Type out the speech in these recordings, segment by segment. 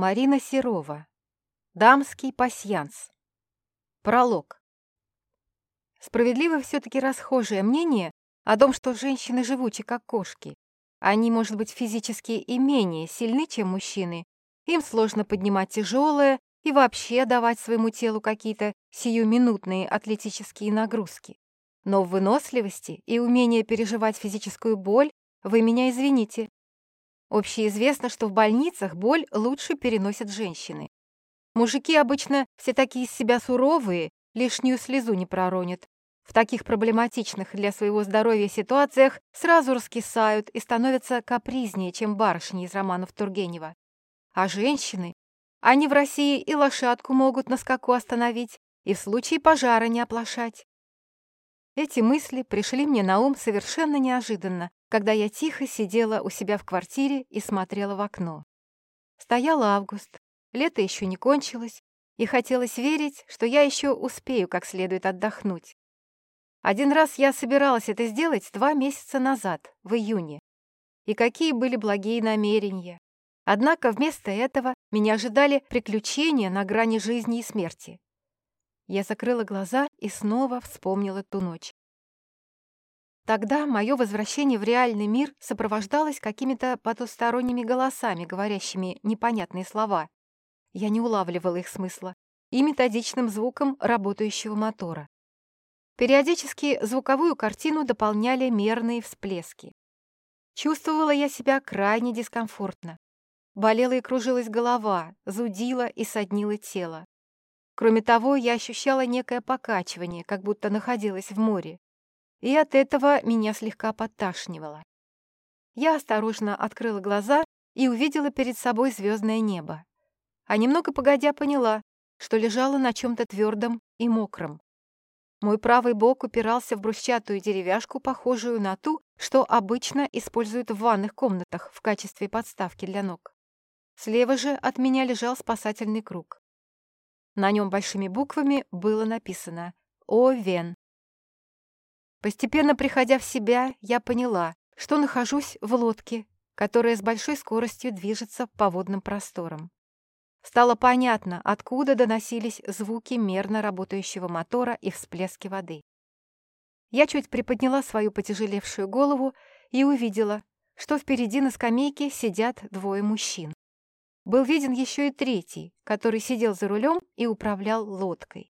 Марина Серова. Дамский пасьянс. Пролог. Справедливо все-таки расхожее мнение о том, что женщины живучи, как кошки. Они, может быть, физически и менее сильны, чем мужчины. Им сложно поднимать тяжелое и вообще давать своему телу какие-то сиюминутные атлетические нагрузки. Но в выносливости и умении переживать физическую боль вы меня извините. Общеизвестно, что в больницах боль лучше переносят женщины. Мужики обычно все такие из себя суровые, лишнюю слезу не проронят. В таких проблематичных для своего здоровья ситуациях сразу раскисают и становятся капризнее, чем барышни из романов Тургенева. А женщины? Они в России и лошадку могут на скаку остановить, и в случае пожара не оплошать. Эти мысли пришли мне на ум совершенно неожиданно, когда я тихо сидела у себя в квартире и смотрела в окно. Стоял август, лето еще не кончилось, и хотелось верить, что я еще успею как следует отдохнуть. Один раз я собиралась это сделать два месяца назад, в июне. И какие были благие намерения. Однако вместо этого меня ожидали приключения на грани жизни и смерти. Я закрыла глаза и снова вспомнила ту ночь. Тогда мое возвращение в реальный мир сопровождалось какими-то потусторонними голосами, говорящими непонятные слова. Я не улавливала их смысла. И методичным звуком работающего мотора. Периодически звуковую картину дополняли мерные всплески. Чувствовала я себя крайне дискомфортно. Болела и кружилась голова, зудила и соднило тело. Кроме того, я ощущала некое покачивание, как будто находилась в море. И от этого меня слегка подташнивало. Я осторожно открыла глаза и увидела перед собой звездное небо. А немного погодя поняла, что лежала на чем-то твердом и мокром. Мой правый бок упирался в брусчатую деревяшку, похожую на ту, что обычно используют в ванных комнатах в качестве подставки для ног. Слева же от меня лежал спасательный круг. На нем большими буквами было написано «О Вен». Постепенно приходя в себя, я поняла, что нахожусь в лодке, которая с большой скоростью движется по водным просторам. Стало понятно, откуда доносились звуки мерно работающего мотора и всплески воды. Я чуть приподняла свою потяжелевшую голову и увидела, что впереди на скамейке сидят двое мужчин. Был виден еще и третий, который сидел за рулем и управлял лодкой.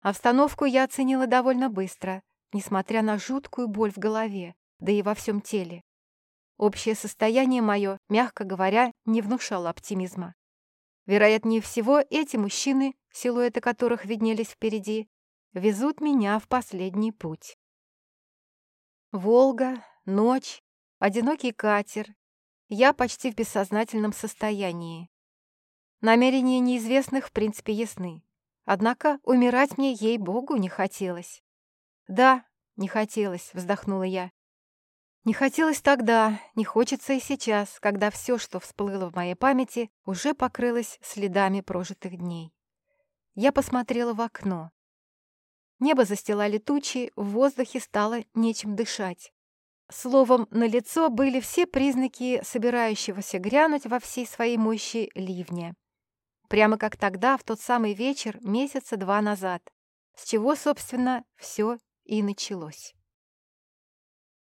Обстановку я оценила довольно быстро, несмотря на жуткую боль в голове, да и во всем теле. Общее состояние мое, мягко говоря, не внушало оптимизма. Вероятнее всего, эти мужчины, силуэты которых виднелись впереди, везут меня в последний путь. Волга, ночь, одинокий катер, я почти в бессознательном состоянии. Намерения неизвестных в принципе ясны. Однако умирать мне, ей-богу, не хотелось. «Да, не хотелось», — вздохнула я. «Не хотелось тогда, не хочется и сейчас, когда все, что всплыло в моей памяти, уже покрылось следами прожитых дней». Я посмотрела в окно. Небо застилали тучи, в воздухе стало нечем дышать. Словом, на лицо были все признаки собирающегося грянуть во всей своей мощи ливня. Прямо как тогда, в тот самый вечер, месяца два назад, с чего, собственно, все и началось.